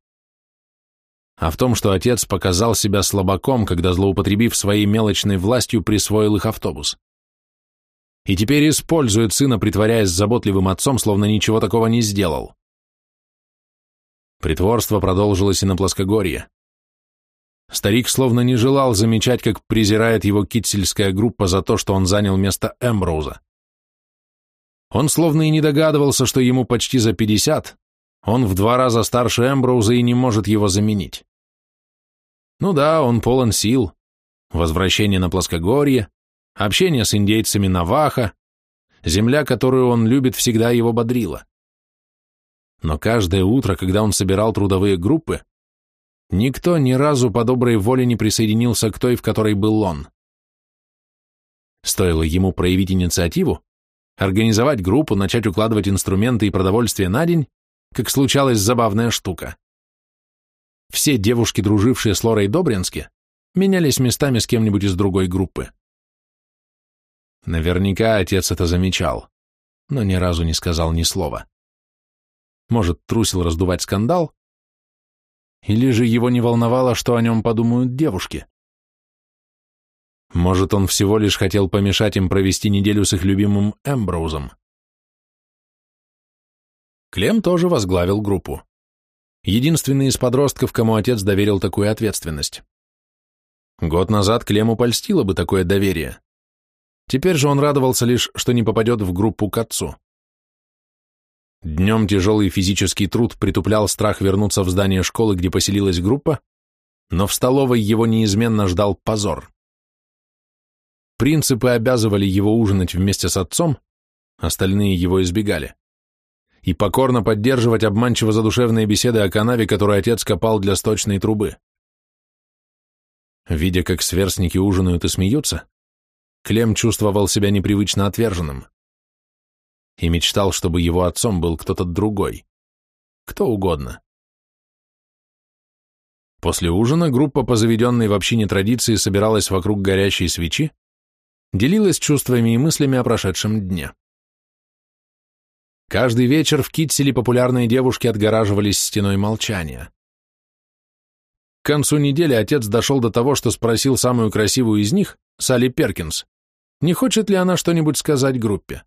а в том, что отец показал себя слабаком, когда, злоупотребив своей мелочной властью, присвоил их автобус. И теперь использует сына, притворяясь заботливым отцом, словно ничего такого не сделал. Притворство продолжилось и на плоскогорье. Старик словно не желал замечать, как презирает его китсельская группа за то, что он занял место Эмброуза. Он словно и не догадывался, что ему почти за 50, он в два раза старше Эмброуза и не может его заменить. Ну да, он полон сил, возвращение на плоскогорье, общение с индейцами Наваха, земля, которую он любит, всегда его бодрила. Но каждое утро, когда он собирал трудовые группы, никто ни разу по доброй воле не присоединился к той, в которой был он. Стоило ему проявить инициативу, организовать группу, начать укладывать инструменты и продовольствие на день, как случалась забавная штука. Все девушки, дружившие с Лорой Добрински, менялись местами с кем-нибудь из другой группы. Наверняка отец это замечал, но ни разу не сказал ни слова. Может, трусил раздувать скандал? Или же его не волновало, что о нем подумают девушки? Может, он всего лишь хотел помешать им провести неделю с их любимым Эмброузом? Клем тоже возглавил группу. Единственный из подростков, кому отец доверил такую ответственность. Год назад Клему польстило бы такое доверие. Теперь же он радовался лишь, что не попадет в группу к отцу. Днем тяжелый физический труд притуплял страх вернуться в здание школы, где поселилась группа, но в столовой его неизменно ждал позор. Принципы обязывали его ужинать вместе с отцом, остальные его избегали, и покорно поддерживать обманчиво задушевные беседы о канаве, которую отец копал для сточной трубы. Видя, как сверстники ужинают и смеются, Клем чувствовал себя непривычно отверженным и мечтал, чтобы его отцом был кто-то другой. Кто угодно. После ужина группа по заведенной в общине традиции собиралась вокруг горящей свечи, делилась чувствами и мыслями о прошедшем дне. Каждый вечер в Китселе популярные девушки отгораживались стеной молчания. К концу недели отец дошел до того, что спросил самую красивую из них, Салли Перкинс, не хочет ли она что-нибудь сказать группе.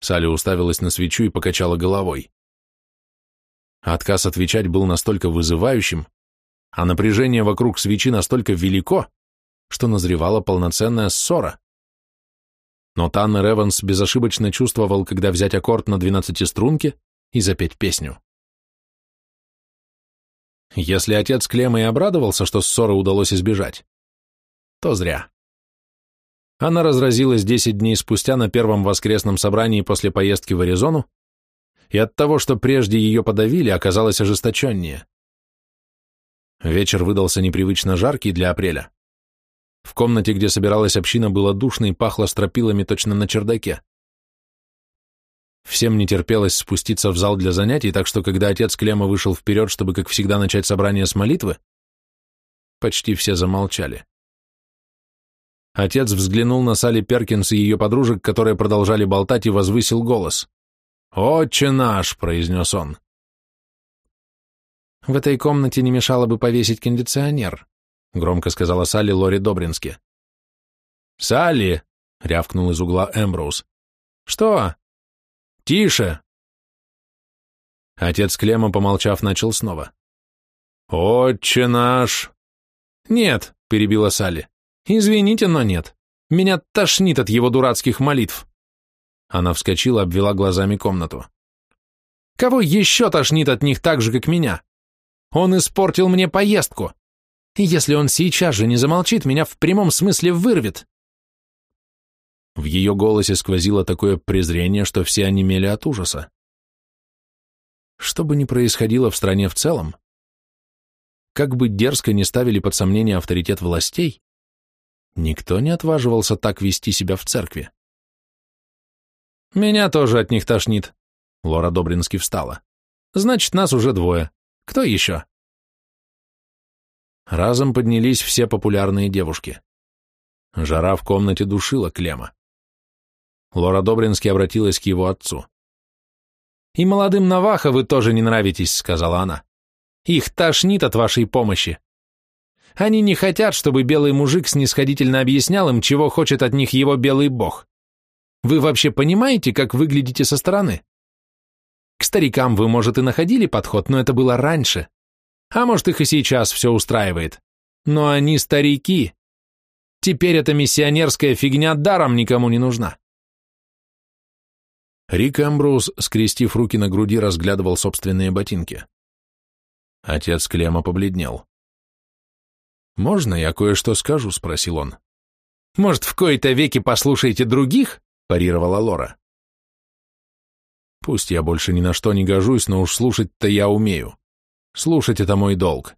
Салли уставилась на свечу и покачала головой. Отказ отвечать был настолько вызывающим, а напряжение вокруг свечи настолько велико, что назревала полноценная ссора. Но Таннер Эванс безошибочно чувствовал, когда взять аккорд на двенадцатиструнке и запеть песню. Если отец Клема и обрадовался, что ссоры удалось избежать, то зря. Она разразилась 10 дней спустя на первом воскресном собрании после поездки в Аризону, и от того, что прежде ее подавили, оказалось ожесточеннее. Вечер выдался непривычно жаркий для апреля. В комнате, где собиралась община, было душно и пахло стропилами точно на чердаке. Всем не терпелось спуститься в зал для занятий, так что когда отец Клема вышел вперед, чтобы, как всегда, начать собрание с молитвы, почти все замолчали. Отец взглянул на Салли Перкинс и ее подружек, которые продолжали болтать, и возвысил голос. «Отче наш!» — произнес он. «В этой комнате не мешало бы повесить кондиционер», — громко сказала Салли Лори Добрински. «Салли!» — рявкнул из угла Эмброуз. «Что?» «Тише!» Отец Клема, помолчав, начал снова. «Отче наш!» «Нет!» — перебила Салли. Извините, но нет. Меня тошнит от его дурацких молитв. Она вскочила, обвела глазами комнату. Кого еще тошнит от них так же, как меня? Он испортил мне поездку. Если он сейчас же не замолчит, меня в прямом смысле вырвет. В ее голосе сквозило такое презрение, что все онемели от ужаса. Что бы ни происходило в стране в целом, как бы дерзко не ставили под сомнение авторитет властей, Никто не отваживался так вести себя в церкви. «Меня тоже от них тошнит», — Лора Добрински встала. «Значит, нас уже двое. Кто еще?» Разом поднялись все популярные девушки. Жара в комнате душила Клема. Лора Добрински обратилась к его отцу. «И молодым Наваха вы тоже не нравитесь», — сказала она. «Их тошнит от вашей помощи. Они не хотят, чтобы белый мужик снисходительно объяснял им, чего хочет от них его белый бог. Вы вообще понимаете, как выглядите со стороны? К старикам вы, может, и находили подход, но это было раньше. А может, их и сейчас все устраивает. Но они старики. Теперь эта миссионерская фигня даром никому не нужна. Рик Эмброуз, скрестив руки на груди, разглядывал собственные ботинки. Отец Клема побледнел. «Можно я кое-что скажу?» — спросил он. «Может, в кои-то веки послушаете других?» — парировала Лора. «Пусть я больше ни на что не гожусь, но уж слушать-то я умею. Слушать — это мой долг».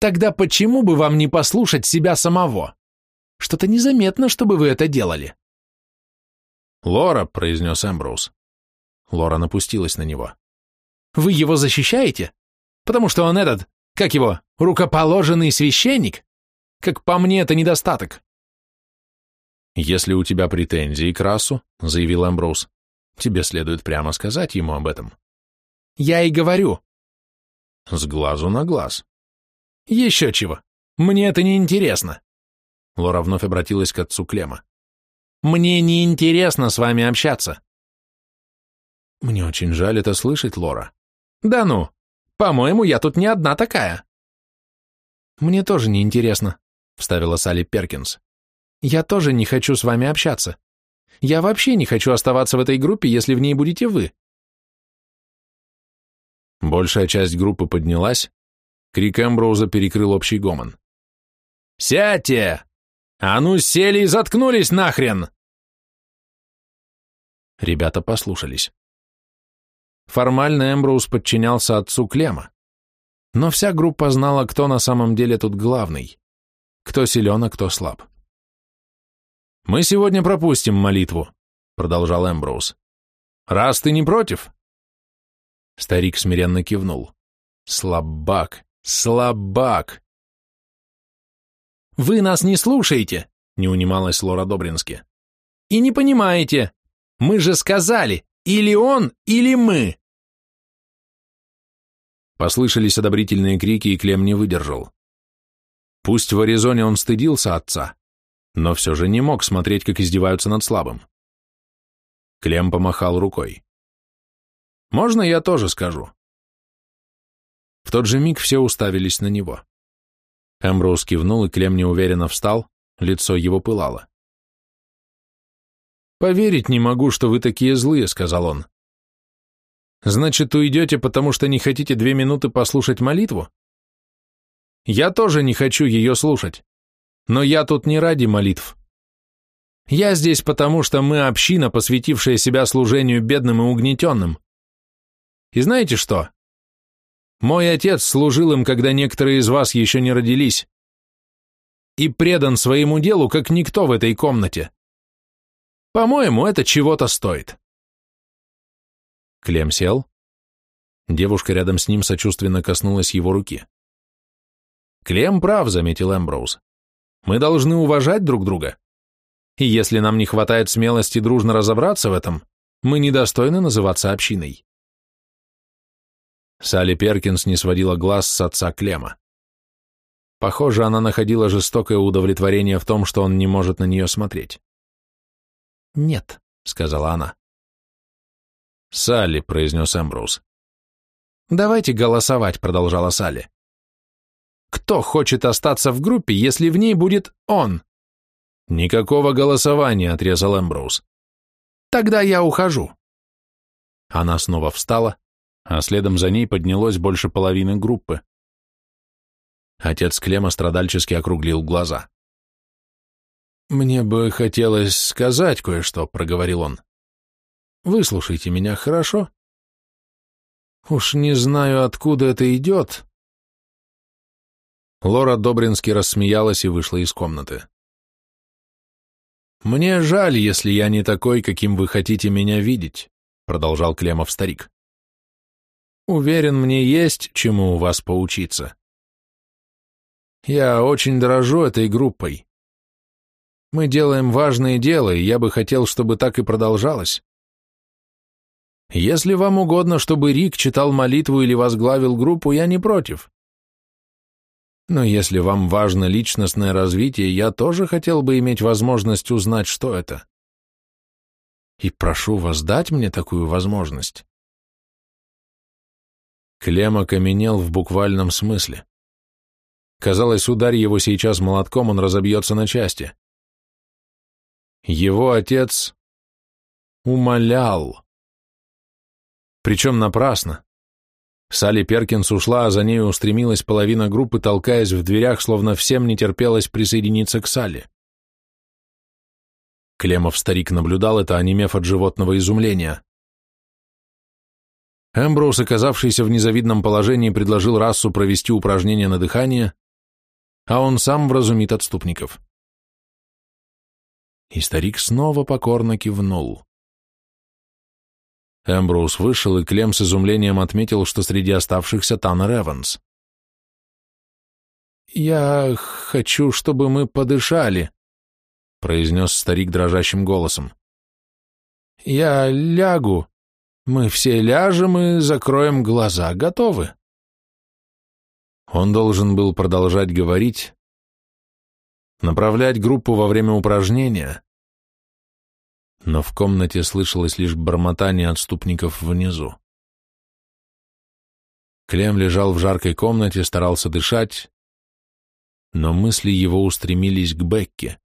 «Тогда почему бы вам не послушать себя самого? Что-то незаметно, чтобы вы это делали». «Лора», — произнес Эмбрус. Лора напустилась на него. «Вы его защищаете? Потому что он этот как его, рукоположенный священник? Как по мне, это недостаток. Если у тебя претензии к расу, заявил Эмброуз, тебе следует прямо сказать ему об этом. Я и говорю. С глазу на глаз. Еще чего. Мне это не интересно. Лора вновь обратилась к отцу Клема. Мне не интересно с вами общаться. Мне очень жаль это слышать, Лора. Да ну, по-моему, я тут не одна такая». «Мне тоже не интересно. — вставила Салли Перкинс. «Я тоже не хочу с вами общаться. Я вообще не хочу оставаться в этой группе, если в ней будете вы». Большая часть группы поднялась. Крик Эмброуза перекрыл общий гомон. «Сядьте! А ну сели и заткнулись нахрен!» Ребята послушались. Формально Эмброуз подчинялся отцу Клема. Но вся группа знала, кто на самом деле тут главный. Кто силен, а кто слаб. «Мы сегодня пропустим молитву», — продолжал Эмброуз. «Раз ты не против?» Старик смиренно кивнул. «Слабак! Слабак!» «Вы нас не слушаете!» — не унималась Лора Добрински. «И не понимаете! Мы же сказали! Или он, или мы!» Послышались одобрительные крики, и Клем не выдержал. Пусть в Аризоне он стыдился отца, но все же не мог смотреть, как издеваются над слабым. Клем помахал рукой. «Можно я тоже скажу?» В тот же миг все уставились на него. Эмброуз кивнул, и Клем неуверенно встал, лицо его пылало. «Поверить не могу, что вы такие злые», — сказал он. «Значит, уйдете, потому что не хотите две минуты послушать молитву?» «Я тоже не хочу ее слушать. Но я тут не ради молитв. Я здесь потому, что мы община, посвятившая себя служению бедным и угнетенным. И знаете что? Мой отец служил им, когда некоторые из вас еще не родились. И предан своему делу, как никто в этой комнате. По-моему, это чего-то стоит. Клем сел. Девушка рядом с ним сочувственно коснулась его руки. Клем прав, заметил Эмброуз. Мы должны уважать друг друга. И если нам не хватает смелости дружно разобраться в этом, мы недостойны называться общиной. Салли Перкинс не сводила глаз с отца Клема. Похоже, она находила жестокое удовлетворение в том, что он не может на нее смотреть. «Нет», — сказала она. «Салли», — произнес Эмбрус. «Давайте голосовать», — продолжала Салли. «Кто хочет остаться в группе, если в ней будет он?» «Никакого голосования», — отрезал Эмбрус. «Тогда я ухожу». Она снова встала, а следом за ней поднялось больше половины группы. Отец Клема страдальчески округлил глаза. «Мне бы хотелось сказать кое-что», — проговорил он. «Выслушайте меня, хорошо?» «Уж не знаю, откуда это идет». Лора Добрински рассмеялась и вышла из комнаты. «Мне жаль, если я не такой, каким вы хотите меня видеть», — продолжал Клемов старик. «Уверен, мне есть чему у вас поучиться. Я очень дорожу этой группой. Мы делаем важные дела, и я бы хотел, чтобы так и продолжалось. Если вам угодно, чтобы Рик читал молитву или возглавил группу, я не против. Но если вам важно личностное развитие, я тоже хотел бы иметь возможность узнать, что это. И прошу вас дать мне такую возможность. Клем окаменел в буквальном смысле. Казалось, ударь его сейчас молотком, он разобьется на части. Его отец умолял. Причем напрасно. Салли Перкинс ушла, а за ней устремилась половина группы, толкаясь в дверях, словно всем не терпелось присоединиться к Салли. Клемов старик наблюдал это, онемев от животного изумления. Эмброуз, оказавшийся в незавидном положении, предложил расу провести упражнение на дыхание, а он сам вразумит отступников. И старик снова покорно кивнул. Эмброуз вышел, и Клем с изумлением отметил, что среди оставшихся Таннер Эванс. «Я хочу, чтобы мы подышали», — произнес старик дрожащим голосом. «Я лягу. Мы все ляжем и закроем глаза. Готовы?» Он должен был продолжать говорить, направлять группу во время упражнения. Но в комнате слышалось лишь бормотание отступников внизу. Клем лежал в жаркой комнате, старался дышать, но мысли его устремились к Бекке.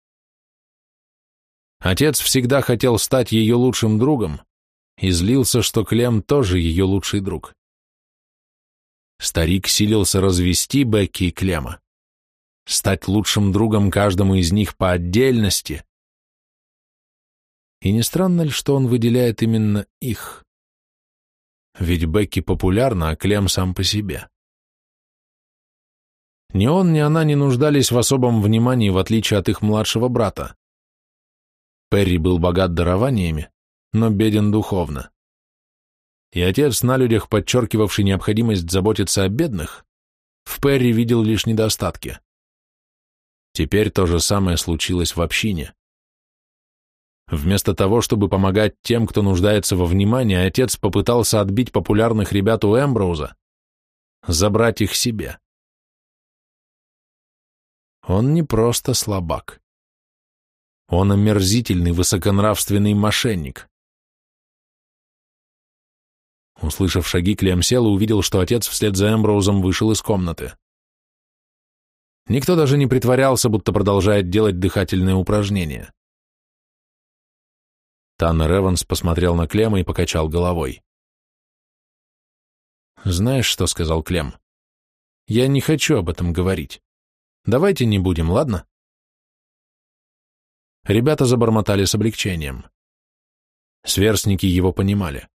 Отец всегда хотел стать ее лучшим другом и злился, что Клем тоже ее лучший друг. Старик силился развести Бекки и Клема стать лучшим другом каждому из них по отдельности. И не странно ли, что он выделяет именно их? Ведь Бекки популярна, а Клем сам по себе. Ни он, ни она не нуждались в особом внимании, в отличие от их младшего брата. Перри был богат дарованиями, но беден духовно. И отец, на людях подчеркивавший необходимость заботиться о бедных, в Перри видел лишь недостатки. Теперь то же самое случилось в общине. Вместо того, чтобы помогать тем, кто нуждается во внимании, отец попытался отбить популярных ребят у Эмброуза, забрать их себе. Он не просто слабак. Он омерзительный, высоконравственный мошенник. Услышав шаги, Клем сел и увидел, что отец вслед за Эмброузом вышел из комнаты. Никто даже не притворялся, будто продолжает делать дыхательные упражнения. Таннер Эванс посмотрел на Клема и покачал головой. «Знаешь, что сказал Клем? Я не хочу об этом говорить. Давайте не будем, ладно?» Ребята забормотали с облегчением. Сверстники его понимали.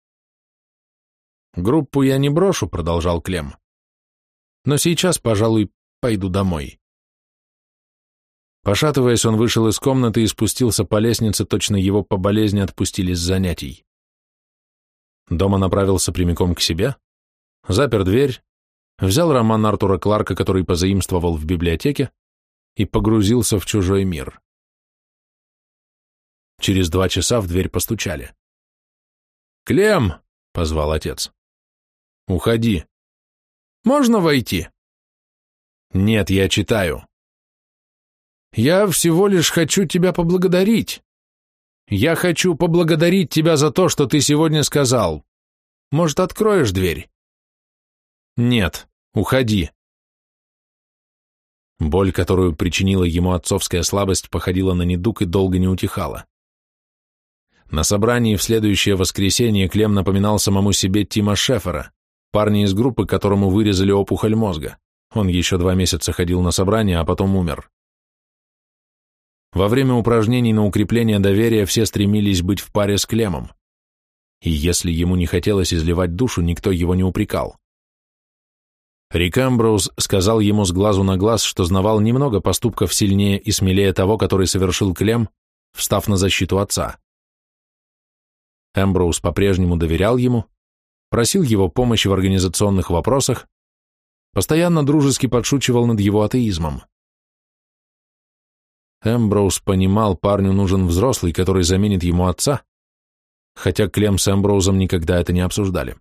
«Группу я не брошу», — продолжал Клем. «Но сейчас, пожалуй, пойду домой». Пошатываясь, он вышел из комнаты и спустился по лестнице, точно его по болезни отпустили с занятий. Дома направился прямиком к себе, запер дверь, взял роман Артура Кларка, который позаимствовал в библиотеке, и погрузился в чужой мир. Через два часа в дверь постучали. «Клем!» — позвал отец. «Уходи». «Можно войти?» «Нет, я читаю». Я всего лишь хочу тебя поблагодарить. Я хочу поблагодарить тебя за то, что ты сегодня сказал. Может, откроешь дверь? Нет, уходи. Боль, которую причинила ему отцовская слабость, походила на недуг и долго не утихала. На собрании в следующее воскресенье Клем напоминал самому себе Тима Шефера, парня из группы, которому вырезали опухоль мозга. Он еще два месяца ходил на собрание, а потом умер. Во время упражнений на укрепление доверия все стремились быть в паре с Клемом. И если ему не хотелось изливать душу, никто его не упрекал. Рик Эмброуз сказал ему с глазу на глаз, что знавал немного поступков сильнее и смелее того, который совершил Клем, встав на защиту отца. Эмброуз по-прежнему доверял ему, просил его помощи в организационных вопросах, постоянно дружески подшучивал над его атеизмом. Эмброуз понимал парню нужен взрослый, который заменит ему отца, хотя Клем с Эмброузом никогда это не обсуждали.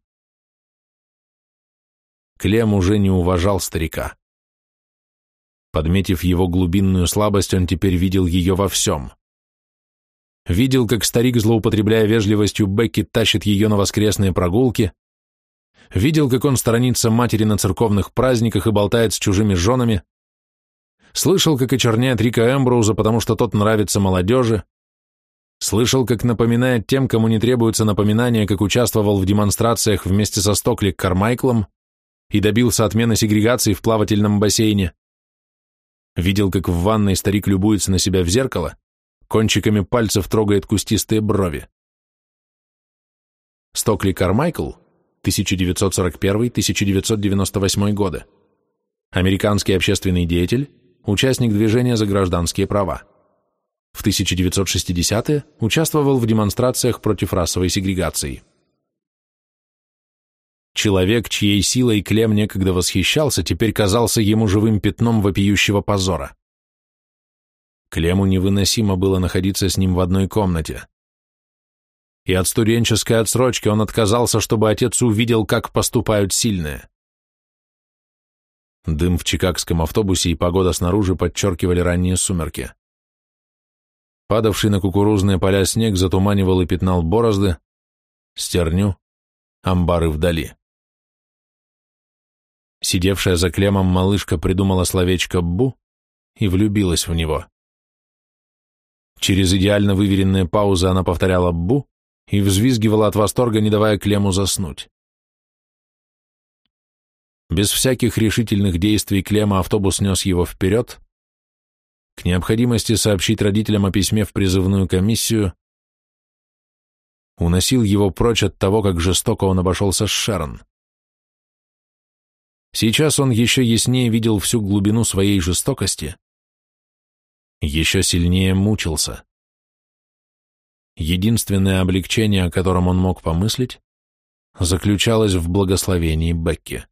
Клем уже не уважал старика. Подметив его глубинную слабость, он теперь видел ее во всем. Видел, как старик, злоупотребляя вежливостью Бекки, тащит ее на воскресные прогулки, видел, как он сторонится матери на церковных праздниках и болтает с чужими женами, Слышал, как очерняет Рика Эмброуза, потому что тот нравится молодежи. Слышал, как напоминает тем, кому не требуется напоминания, как участвовал в демонстрациях вместе со Стоклик Кармайклом и добился отмены сегрегации в плавательном бассейне. Видел, как в ванной старик любуется на себя в зеркало, кончиками пальцев трогает кустистые брови. Стокли Кармайкл, 1941-1998 годы. Американский общественный деятель, участник движения за гражданские права. В 1960-е участвовал в демонстрациях против расовой сегрегации. Человек, чьей силой Клем некогда восхищался, теперь казался ему живым пятном вопиющего позора. Клему невыносимо было находиться с ним в одной комнате. И от студенческой отсрочки он отказался, чтобы отец увидел, как поступают сильные. Дым в чикагском автобусе и погода снаружи подчеркивали ранние сумерки. Падавший на кукурузные поля снег затуманивал и пятнал борозды, стерню, амбары вдали. Сидевшая за клемом малышка придумала словечко «бу» и влюбилась в него. Через идеально выверенные паузы она повторяла «бу» и взвизгивала от восторга, не давая клему заснуть. Без всяких решительных действий Клема автобус нес его вперед, к необходимости сообщить родителям о письме в призывную комиссию, уносил его прочь от того, как жестоко он обошелся с Шарон. Сейчас он еще яснее видел всю глубину своей жестокости, еще сильнее мучился. Единственное облегчение, о котором он мог помыслить, заключалось в благословении Бекки.